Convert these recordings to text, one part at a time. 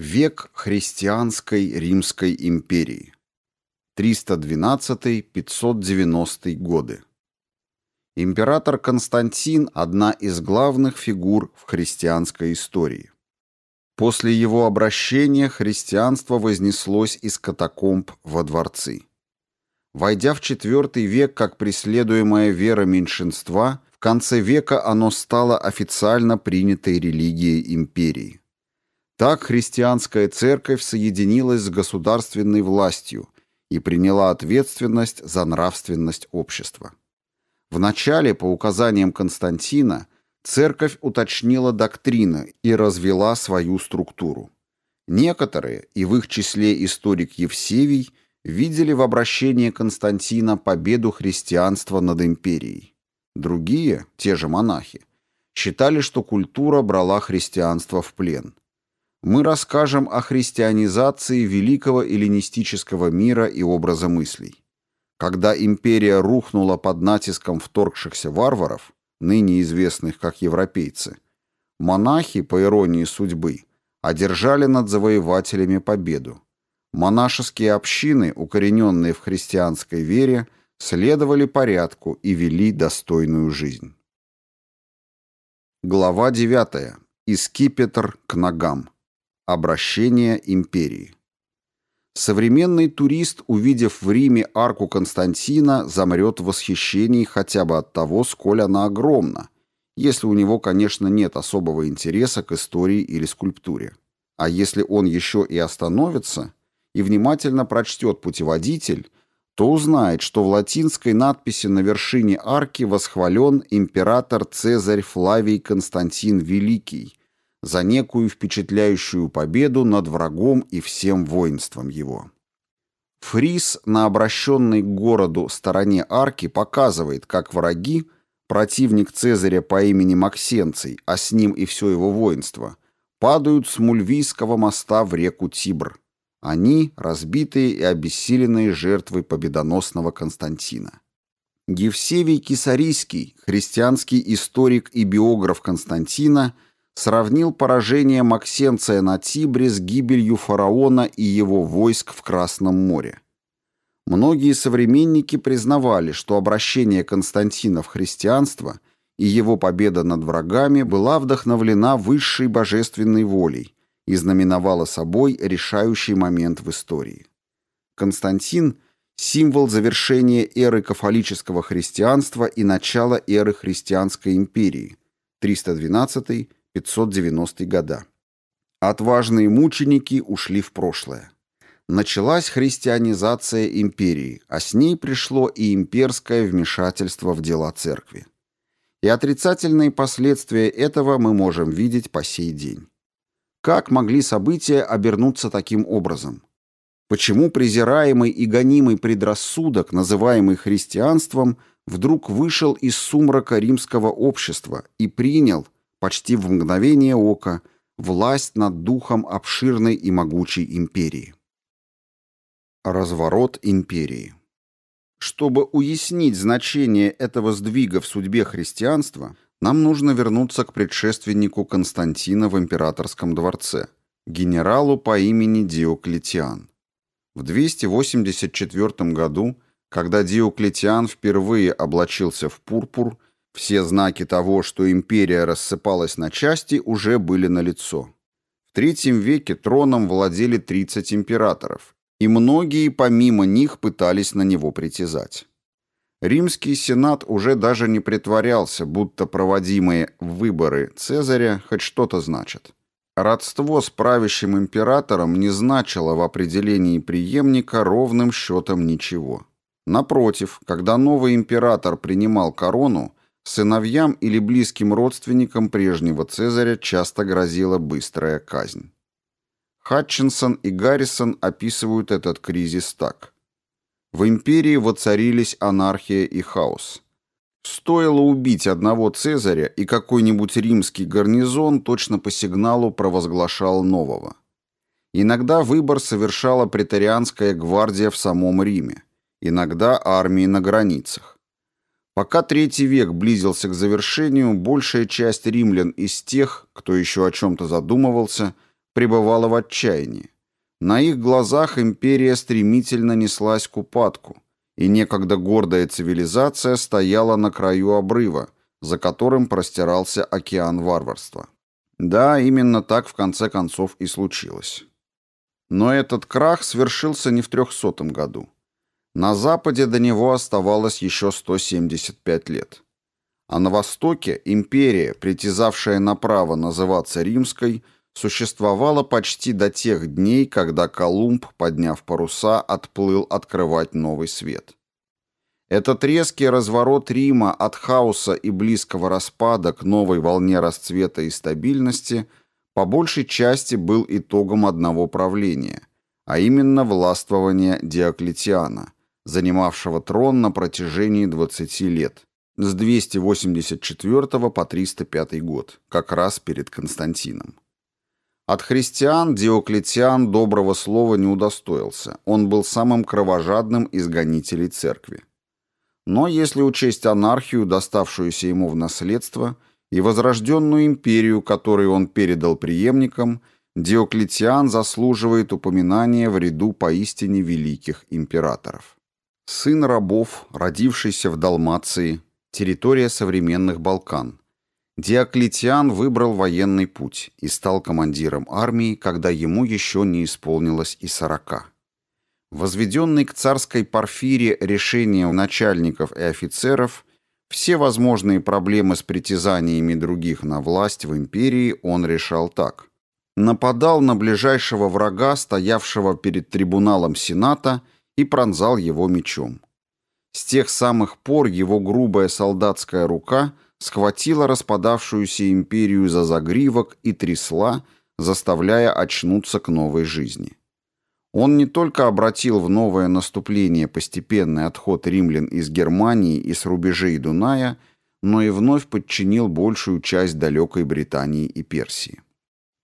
Век христианской Римской империи. 312-590 годы. Император Константин – одна из главных фигур в христианской истории. После его обращения христианство вознеслось из катакомб во дворцы. Войдя в IV век как преследуемая вера меньшинства, в конце века оно стало официально принятой религией империи. Так христианская церковь соединилась с государственной властью и приняла ответственность за нравственность общества. Вначале, по указаниям Константина, церковь уточнила доктрины и развела свою структуру. Некоторые, и в их числе историк Евсевий, видели в обращении Константина победу христианства над империей. Другие, те же монахи, считали, что культура брала христианство в плен – мы расскажем о христианизации великого эллинистического мира и образа мыслей. Когда империя рухнула под натиском вторгшихся варваров, ныне известных как европейцы, монахи, по иронии судьбы, одержали над завоевателями победу. Монашеские общины, укорененные в христианской вере, следовали порядку и вели достойную жизнь. Глава 9. Искипетр к ногам. Обращение империи. Современный турист, увидев в Риме арку Константина, замрет в восхищении хотя бы от того, сколь она огромна, если у него, конечно, нет особого интереса к истории или скульптуре. А если он еще и остановится и внимательно прочтет путеводитель, то узнает, что в латинской надписи на вершине арки восхвален император Цезарь Флавий Константин Великий, за некую впечатляющую победу над врагом и всем воинством его. Фрис на обращенной к городу стороне арки показывает, как враги, противник Цезаря по имени Максенций, а с ним и все его воинство, падают с Мульвийского моста в реку Тибр. Они – разбитые и обессиленные жертвы победоносного Константина. Евсевий Кисарийский, христианский историк и биограф Константина – сравнил поражение Максенция на Тибре с гибелью фараона и его войск в Красном море. Многие современники признавали, что обращение Константина в христианство и его победа над врагами была вдохновлена высшей божественной волей и знаменовала собой решающий момент в истории. Константин – символ завершения эры кафолического христианства и начала эры христианской империи, 312 590 года. Отважные мученики ушли в прошлое. Началась христианизация империи, а с ней пришло и имперское вмешательство в дела церкви. И отрицательные последствия этого мы можем видеть по сей день. Как могли события обернуться таким образом? Почему презираемый и гонимый предрассудок, называемый христианством, вдруг вышел из сумрака римского общества и принял – почти в мгновение ока, власть над духом обширной и могучей империи. Разворот империи. Чтобы уяснить значение этого сдвига в судьбе христианства, нам нужно вернуться к предшественнику Константина в императорском дворце, генералу по имени Диоклетиан. В 284 году, когда Диоклетиан впервые облачился в пурпур, все знаки того, что империя рассыпалась на части, уже были налицо. В III веке троном владели 30 императоров, и многие помимо них пытались на него притязать. Римский сенат уже даже не притворялся, будто проводимые выборы Цезаря хоть что-то значат. Родство с правящим императором не значило в определении преемника ровным счетом ничего. Напротив, когда новый император принимал корону, Сыновьям или близким родственникам прежнего Цезаря часто грозила быстрая казнь. Хатчинсон и Гаррисон описывают этот кризис так. В империи воцарились анархия и хаос. Стоило убить одного Цезаря, и какой-нибудь римский гарнизон точно по сигналу провозглашал нового. Иногда выбор совершала претарианская гвардия в самом Риме, иногда армии на границах. Пока третий век близился к завершению, большая часть римлян из тех, кто еще о чем-то задумывался, пребывала в отчаянии. На их глазах империя стремительно неслась к упадку, и некогда гордая цивилизация стояла на краю обрыва, за которым простирался океан варварства. Да, именно так в конце концов и случилось. Но этот крах свершился не в 300 году. На западе до него оставалось еще 175 лет. А на востоке империя, притязавшая на право называться римской, существовала почти до тех дней, когда Колумб, подняв паруса, отплыл открывать новый свет. Этот резкий разворот Рима от хаоса и близкого распада к новой волне расцвета и стабильности по большей части был итогом одного правления, а именно властвования Диоклетиана, занимавшего трон на протяжении 20 лет, с 284 по 305 год, как раз перед Константином. От христиан Диоклетиан доброго слова не удостоился, он был самым кровожадным из гонителей церкви. Но если учесть анархию, доставшуюся ему в наследство, и возрожденную империю, которую он передал преемникам, Диоклетиан заслуживает упоминания в ряду поистине великих императоров. Сын рабов, родившийся в Далмации, территория современных Балкан. Диоклетиан выбрал военный путь и стал командиром армии, когда ему еще не исполнилось и сорока. Возведенный к царской парфире решением начальников и офицеров, все возможные проблемы с притязаниями других на власть в империи он решал так. Нападал на ближайшего врага, стоявшего перед трибуналом Сената, и пронзал его мечом. С тех самых пор его грубая солдатская рука схватила распадавшуюся империю за загривок и трясла, заставляя очнуться к новой жизни. Он не только обратил в новое наступление постепенный отход римлян из Германии и с рубежей Дуная, но и вновь подчинил большую часть далекой Британии и Персии.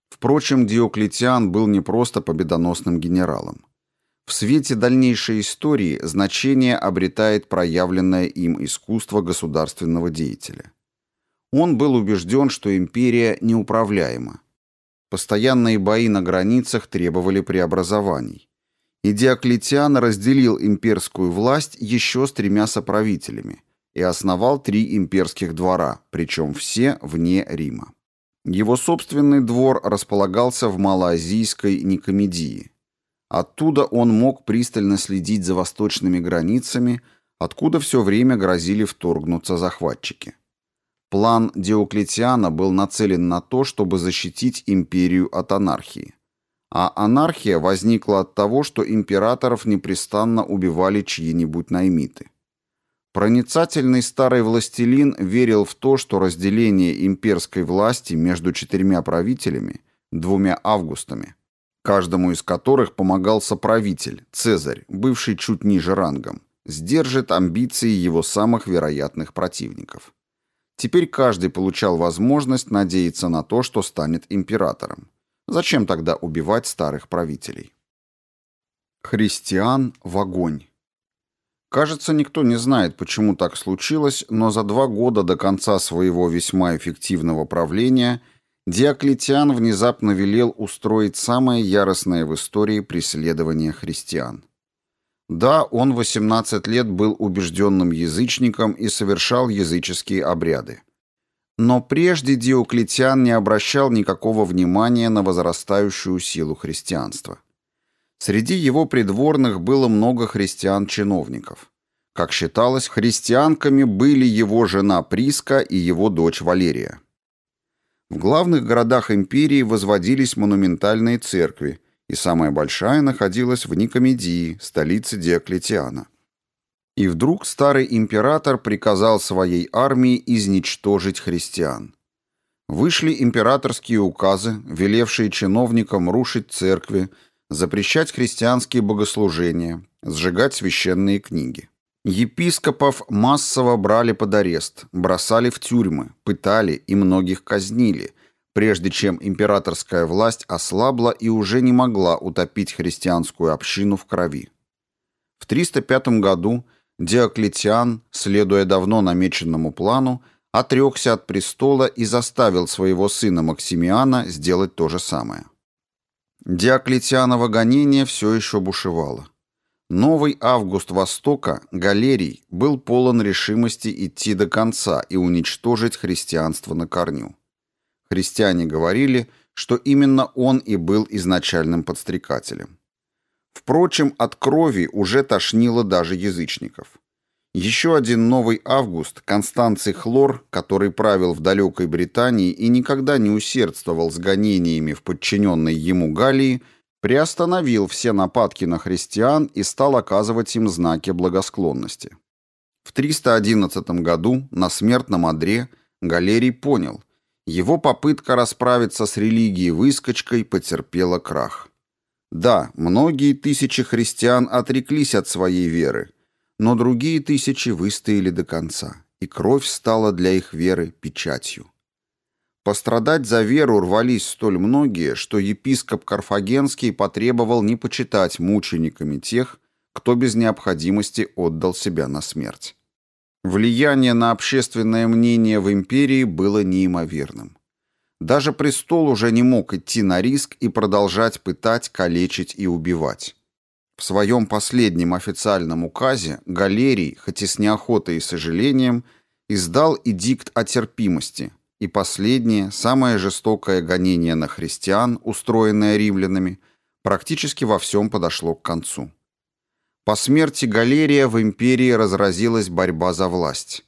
Впрочем, Диоклетиан был не просто победоносным генералом. В свете дальнейшей истории значение обретает проявленное им искусство государственного деятеля. Он был убежден, что империя неуправляема, Постоянные бои на границах требовали преобразований. И Диоклетиан разделил имперскую власть еще с тремя соправителями и основал три имперских двора, причем все вне Рима. Его собственный двор располагался в малоазийской Никомедии. Оттуда он мог пристально следить за восточными границами, откуда все время грозили вторгнуться захватчики. План Диоклетиана был нацелен на то, чтобы защитить империю от анархии. А анархия возникла от того, что императоров непрестанно убивали чьи-нибудь наймиты. Проницательный старый властелин верил в то, что разделение имперской власти между четырьмя правителями, двумя августами, каждому из которых помогал соправитель, Цезарь, бывший чуть ниже рангом, сдержит амбиции его самых вероятных противников. Теперь каждый получал возможность надеяться на то, что станет императором. Зачем тогда убивать старых правителей? Христиан в огонь. Кажется, никто не знает, почему так случилось, но за два года до конца своего весьма эффективного правления Диоклетиан внезапно велел устроить самое яростное в истории преследование христиан. Да, он 18 лет был убежденным язычником и совершал языческие обряды. Но прежде Диоклетиан не обращал никакого внимания на возрастающую силу христианства. Среди его придворных было много христиан-чиновников. Как считалось, христианками были его жена Приска и его дочь Валерия. В главных городах империи возводились монументальные церкви, и самая большая находилась в Никомедии, столице Диоклетиана. И вдруг старый император приказал своей армии изничтожить христиан. Вышли императорские указы, велевшие чиновникам рушить церкви, запрещать христианские богослужения, сжигать священные книги. Епископов массово брали под арест, бросали в тюрьмы, пытали и многих казнили – прежде чем императорская власть ослабла и уже не могла утопить христианскую общину в крови. В 305 году Диоклетиан, следуя давно намеченному плану, отрекся от престола и заставил своего сына Максимиана сделать то же самое. Диоклетианово гонение все еще бушевало. Новый Август Востока, Галерий, был полон решимости идти до конца и уничтожить христианство на корню. Христиане говорили, что именно он и был изначальным подстрекателем. Впрочем, от крови уже тошнило даже язычников. Еще один новый август, Констанций Хлор, который правил в далекой Британии и никогда не усердствовал с гонениями в подчиненной ему Галлии, приостановил все нападки на христиан и стал оказывать им знаки благосклонности. В 311 году на смертном одре Галерий понял, его попытка расправиться с религией выскочкой потерпела крах. Да, многие тысячи христиан отреклись от своей веры, но другие тысячи выстояли до конца, и кровь стала для их веры печатью. Пострадать за веру рвались столь многие, что епископ Карфагенский потребовал не почитать мучениками тех, кто без необходимости отдал себя на смерть. Влияние на общественное мнение в империи было неимоверным. Даже престол уже не мог идти на риск и продолжать пытать, калечить и убивать. В своем последнем официальном указе Галерий, хоть и с неохотой и сожалением, издал эдикт о терпимости, и последнее, самое жестокое гонение на христиан, устроенное римлянами, практически во всем подошло к концу. По смерти Галерия в империи разразилась борьба за власть.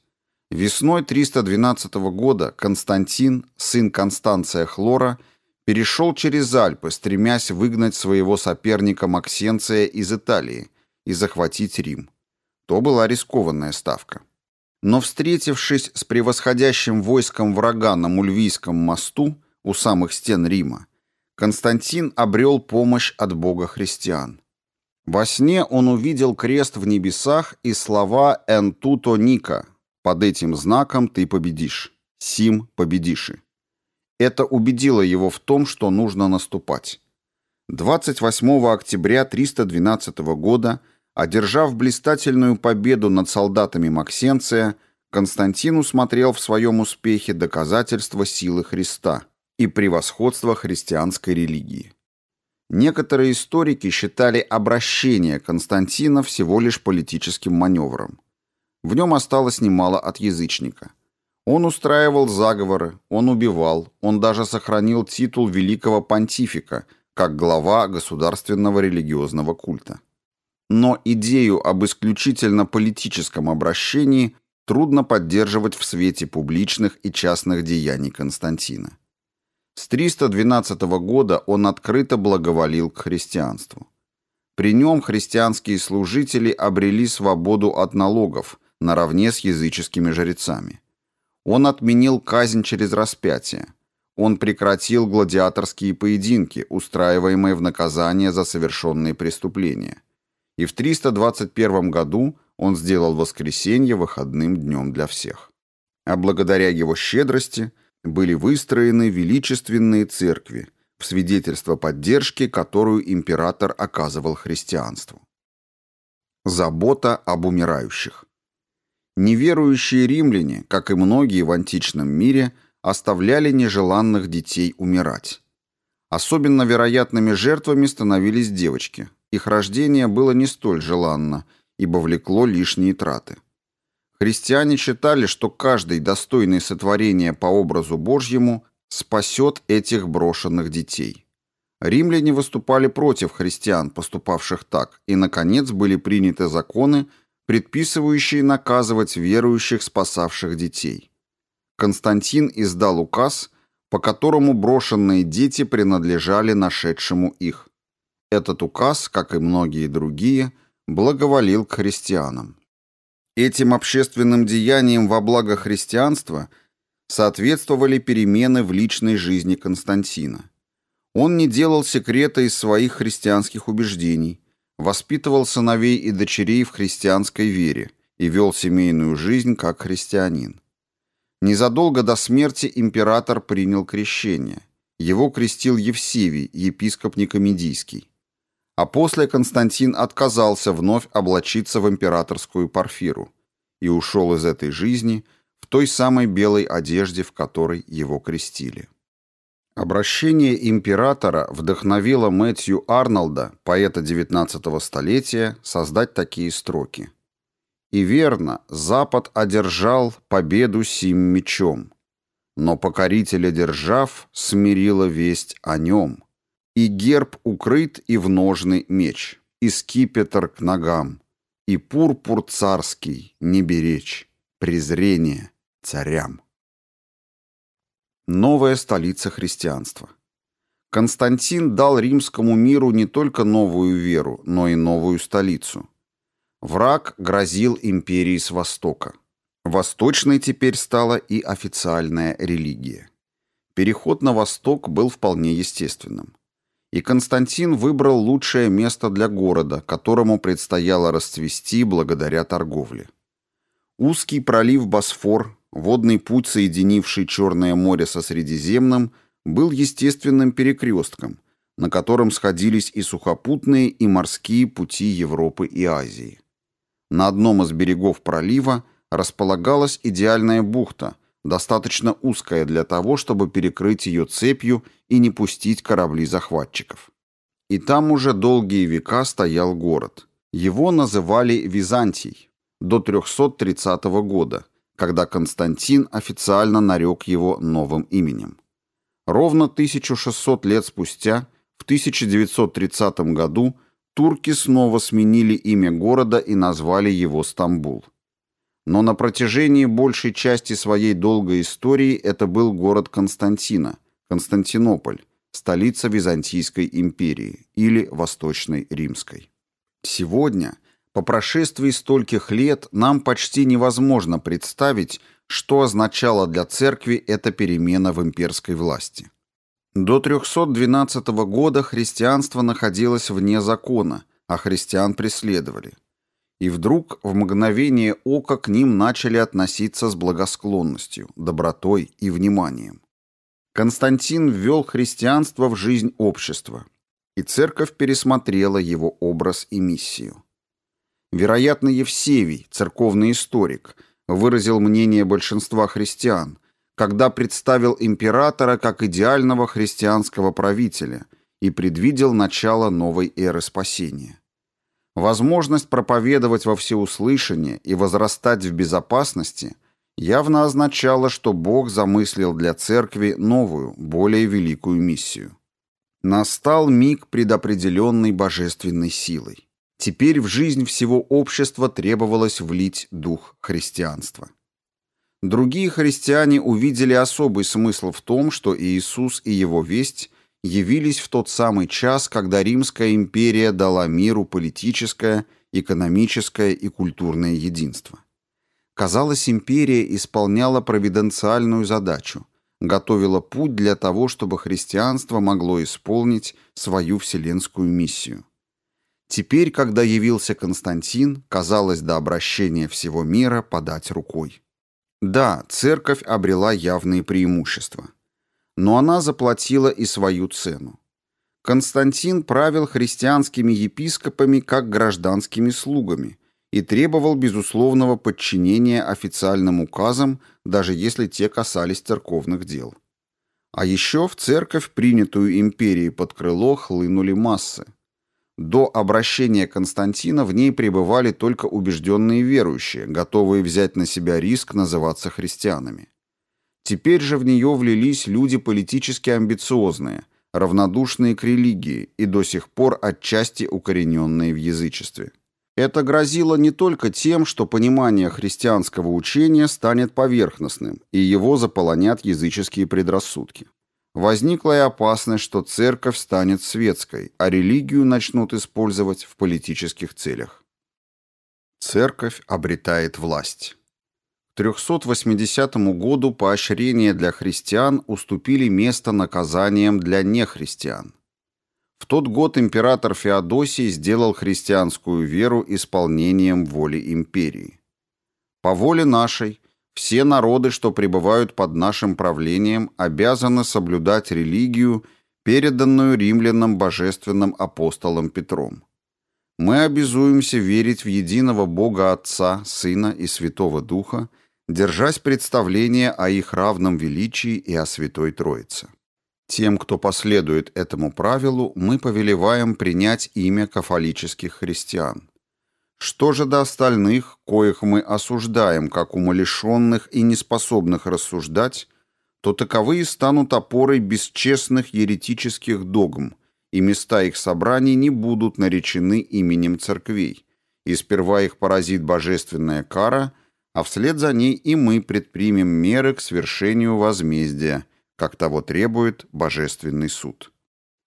Весной 312 года Константин, сын Констанция Хлора, перешел через Альпы, стремясь выгнать своего соперника Максенция из Италии и захватить Рим. То была рискованная ставка. Но встретившись с превосходящим войском врага на Мульвийском мосту у самых стен Рима, Константин обрел помощь от бога христиан. Во сне он увидел крест в небесах и слова «Эн туто ника» «Под этим знаком ты победишь», «Сим победиши». Это убедило его в том, что нужно наступать. 28 октября 312 года, одержав блистательную победу над солдатами Максенция, Константин усмотрел в своем успехе доказательства силы Христа и превосходства христианской религии. Некоторые историки считали обращение Константина всего лишь политическим маневром. В нем осталось немало от язычника. Он устраивал заговоры, он убивал, он даже сохранил титул великого понтифика, как глава государственного религиозного культа. Но идею об исключительно политическом обращении трудно поддерживать в свете публичных и частных деяний Константина. С 312 года он открыто благоволил к христианству. При нем христианские служители обрели свободу от налогов наравне с языческими жрецами. Он отменил казнь через распятие. Он прекратил гладиаторские поединки, устраиваемые в наказание за совершенные преступления. И в 321 году он сделал воскресенье выходным днем для всех. А благодаря его щедрости были выстроены величественные церкви, в свидетельство поддержки, которую император оказывал христианству. Забота об умирающих. Неверующие римляне, как и многие в античном мире, оставляли нежеланных детей умирать. Особенно вероятными жертвами становились девочки. Их рождение было не столь желанно, ибо влекло лишние траты. Христиане считали, что каждый достойный сотворения по образу Божьему спасет этих брошенных детей. Римляне выступали против христиан, поступавших так, и, наконец, были приняты законы, предписывающие наказывать верующих, спасавших детей. Константин издал указ, по которому брошенные дети принадлежали нашедшему их. Этот указ, как и многие другие, благоволил к христианам. Этим общественным деяниям во благо христианства соответствовали перемены в личной жизни Константина. Он не делал секрета из своих христианских убеждений – воспитывал сыновей и дочерей в христианской вере и вел семейную жизнь как христианин. Незадолго до смерти император принял крещение. Его крестил Евсевий, епископ Никомедийский. А после Константин отказался вновь облачиться в императорскую парфиру и ушел из этой жизни в той самой белой одежде, в которой его крестили. Обращение императора вдохновило Мэтью Арнолда, поэта XIX столетия, создать такие строки. «И верно, Запад одержал победу сим мечом, но покорителя держав смирила весть о нем, и герб укрыт и в ножный меч, и скипетр к ногам, и пурпур царский не беречь, презрение царям». Новая столица христианства. Константин дал римскому миру не только новую веру, но и новую столицу. Враг грозил империи с востока. Восточной теперь стала и официальная религия. Переход на восток был вполне естественным. И Константин выбрал лучшее место для города, которому предстояло расцвести благодаря торговле. Узкий пролив Босфор Водный путь, соединивший Черное море со Средиземным, был естественным перекрестком, на котором сходились и сухопутные, и морские пути Европы и Азии. На одном из берегов пролива располагалась идеальная бухта, достаточно узкая для того, чтобы перекрыть ее цепью и не пустить корабли захватчиков. И там уже долгие века стоял город. Его называли Византий до 330 года – когда Константин официально нарек его новым именем. Ровно 1600 лет спустя, в 1930 году, турки снова сменили имя города и назвали его Стамбул. Но на протяжении большей части своей долгой истории это был город Константина, Константинополь, столица Византийской империи или Восточной Римской. Сегодня – по прошествии стольких лет нам почти невозможно представить, что означала для церкви эта перемена в имперской власти. До 312 года христианство находилось вне закона, а христиан преследовали. И вдруг в мгновение ока к ним начали относиться с благосклонностью, добротой и вниманием. Константин ввел христианство в жизнь общества, и церковь пересмотрела его образ и миссию. Вероятно, Евсевий, церковный историк, выразил мнение большинства христиан, когда представил императора как идеального христианского правителя и предвидел начало новой эры спасения. Возможность проповедовать во всеуслышание и возрастать в безопасности явно означала, что Бог замыслил для церкви новую, более великую миссию. Настал миг предопределенной божественной силой. Теперь в жизнь всего общества требовалось влить дух христианства. Другие христиане увидели особый смысл в том, что Иисус и его весть явились в тот самый час, когда Римская империя дала миру политическое, экономическое и культурное единство. Казалось, империя исполняла провиденциальную задачу, готовила путь для того, чтобы христианство могло исполнить свою вселенскую миссию. Теперь, когда явился Константин, казалось до обращения всего мира подать рукой. Да, церковь обрела явные преимущества. Но она заплатила и свою цену. Константин правил христианскими епископами как гражданскими слугами и требовал безусловного подчинения официальным указам, даже если те касались церковных дел. А еще в церковь, принятую империей под крыло, хлынули массы. До обращения Константина в ней пребывали только убежденные верующие, готовые взять на себя риск называться христианами. Теперь же в нее влились люди политически амбициозные, равнодушные к религии и до сих пор отчасти укорененные в язычестве. Это грозило не только тем, что понимание христианского учения станет поверхностным, и его заполонят языческие предрассудки. Возникла и опасность, что церковь станет светской, а религию начнут использовать в политических целях. Церковь обретает власть. К 380 году поощрения для христиан уступили место наказаниям для нехристиан. В тот год император Феодосий сделал христианскую веру исполнением воли империи. По воле нашей все народы, что пребывают под нашим правлением, обязаны соблюдать религию, переданную римлянам божественным апостолом Петром. Мы обязуемся верить в единого Бога Отца, Сына и Святого Духа, держась представления о их равном величии и о Святой Троице. Тем, кто последует этому правилу, мы повелеваем принять имя кафолических христиан. Что же до остальных, коих мы осуждаем как умалишенных и неспособных рассуждать, то таковые станут опорой бесчестных еретических догм, и места их собраний не будут наречены именем церквей, и сперва их поразит божественная кара, а вслед за ней и мы предпримем меры к свершению возмездия, как того требует божественный суд.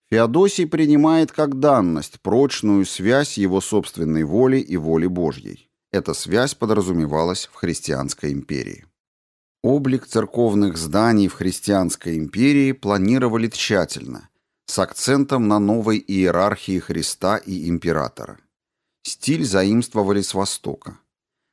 Феодосий принимает как данность прочную связь его собственной воли и воли Божьей. Эта связь подразумевалась в христианской империи. Облик церковных зданий в христианской империи планировали тщательно, с акцентом на новой иерархии Христа и императора. Стиль заимствовали с Востока.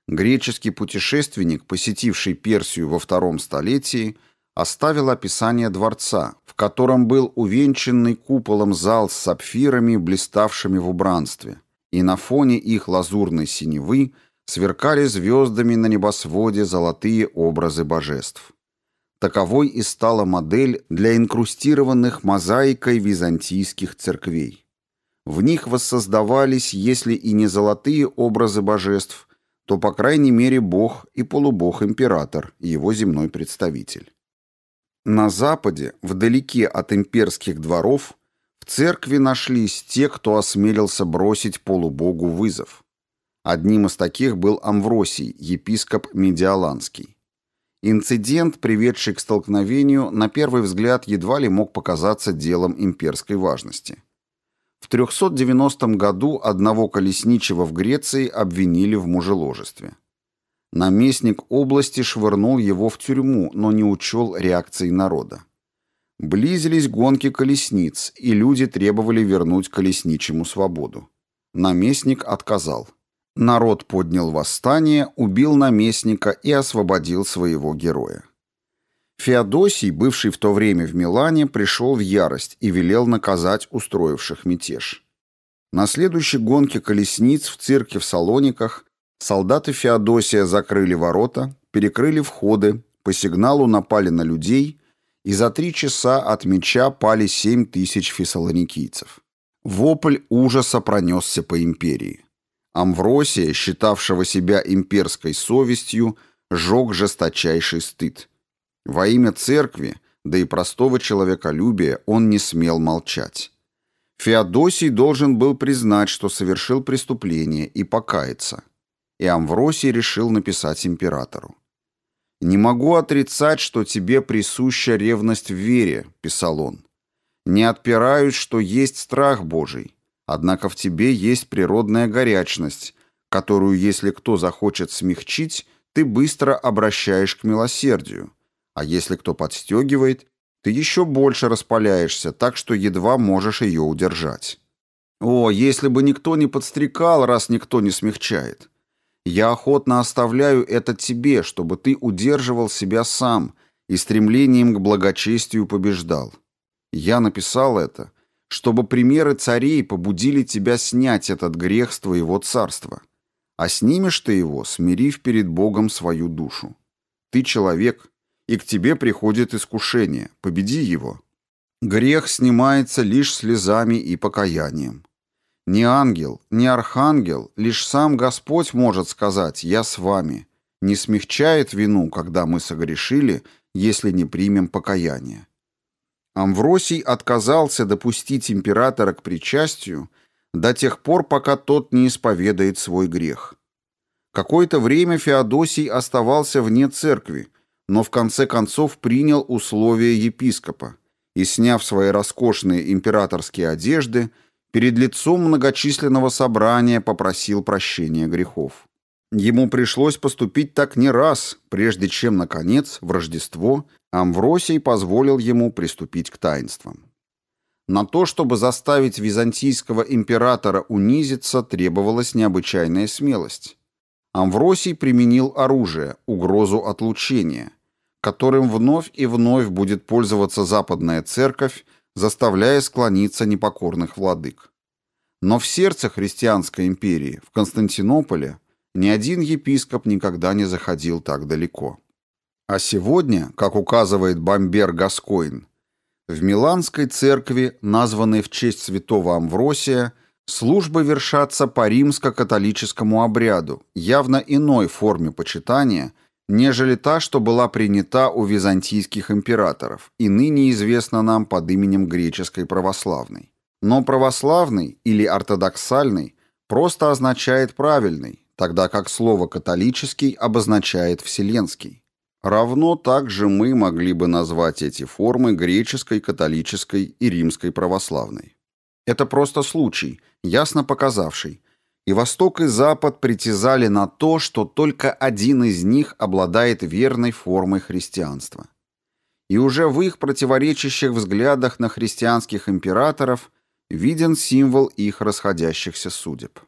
Греческий путешественник, посетивший Персию во втором столетии, оставил описание дворца, в котором был увенчанный куполом зал с сапфирами, блиставшими в убранстве, и на фоне их лазурной синевы сверкали звездами на небосводе золотые образы божеств. Таковой и стала модель для инкрустированных мозаикой византийских церквей. В них воссоздавались, если и не золотые образы божеств, то, по крайней мере, бог и полубог-император, его земной представитель. На Западе, вдалеке от имперских дворов, в церкви нашлись те, кто осмелился бросить полубогу вызов. Одним из таких был Амвросий, епископ Медиаланский. Инцидент, приведший к столкновению, на первый взгляд едва ли мог показаться делом имперской важности. В 390 году одного колесничего в Греции обвинили в мужеложестве. Наместник области швырнул его в тюрьму, но не учел реакции народа. Близились гонки колесниц, и люди требовали вернуть колесничему свободу. Наместник отказал. Народ поднял восстание, убил наместника и освободил своего героя. Феодосий, бывший в то время в Милане, пришел в ярость и велел наказать устроивших мятеж. На следующей гонке колесниц в цирке в Салониках Солдаты Феодосия закрыли ворота, перекрыли входы, по сигналу напали на людей, и за три часа от меча пали семь тысяч фессалоникийцев. Вопль ужаса пронесся по империи. Амвросия, считавшего себя имперской совестью, жег жесточайший стыд. Во имя церкви, да и простого человеколюбия, он не смел молчать. Феодосий должен был признать, что совершил преступление, и покаяться и Амвросий решил написать императору. «Не могу отрицать, что тебе присуща ревность в вере», — писал он. «Не отпираюсь, что есть страх Божий, однако в тебе есть природная горячность, которую, если кто захочет смягчить, ты быстро обращаешь к милосердию, а если кто подстегивает, ты еще больше распаляешься, так что едва можешь ее удержать». О, если бы никто не подстрекал, раз никто не смягчает. Я охотно оставляю это тебе, чтобы ты удерживал себя сам и стремлением к благочестию побеждал. Я написал это, чтобы примеры царей побудили тебя снять этот грех с твоего царства. А снимешь ты его, смирив перед Богом свою душу. Ты человек, и к тебе приходит искушение, победи его. Грех снимается лишь слезами и покаянием. Ни ангел, ни архангел, лишь сам Господь может сказать «Я с вами», не смягчает вину, когда мы согрешили, если не примем покаяние. Амвросий отказался допустить императора к причастию до тех пор, пока тот не исповедает свой грех. Какое-то время Феодосий оставался вне церкви, но в конце концов принял условия епископа и, сняв свои роскошные императорские одежды, перед лицом многочисленного собрания попросил прощения грехов. Ему пришлось поступить так не раз, прежде чем, наконец, в Рождество Амвросий позволил ему приступить к таинствам. На то, чтобы заставить византийского императора унизиться, требовалась необычайная смелость. Амвросий применил оружие, угрозу отлучения, которым вновь и вновь будет пользоваться западная церковь заставляя склониться непокорных владык. Но в сердце христианской империи, в Константинополе, ни один епископ никогда не заходил так далеко. А сегодня, как указывает Бамбер Гаскоин, В Миланской церкви, названной в честь святого Амвросия, службы вершатся по римско-католическому обряду, явно иной форме почитания, нежели та, что была принята у византийских императоров и ныне известна нам под именем греческой православной. Но православный или ортодоксальный просто означает правильный, тогда как слово «католический» обозначает «вселенский». Равно также мы могли бы назвать эти формы греческой, католической и римской православной. Это просто случай, ясно показавший. И Восток, и Запад притязали на то, что только один из них обладает верной формой христианства. И уже в их противоречащих взглядах на христианских императоров виден символ их расходящихся судеб.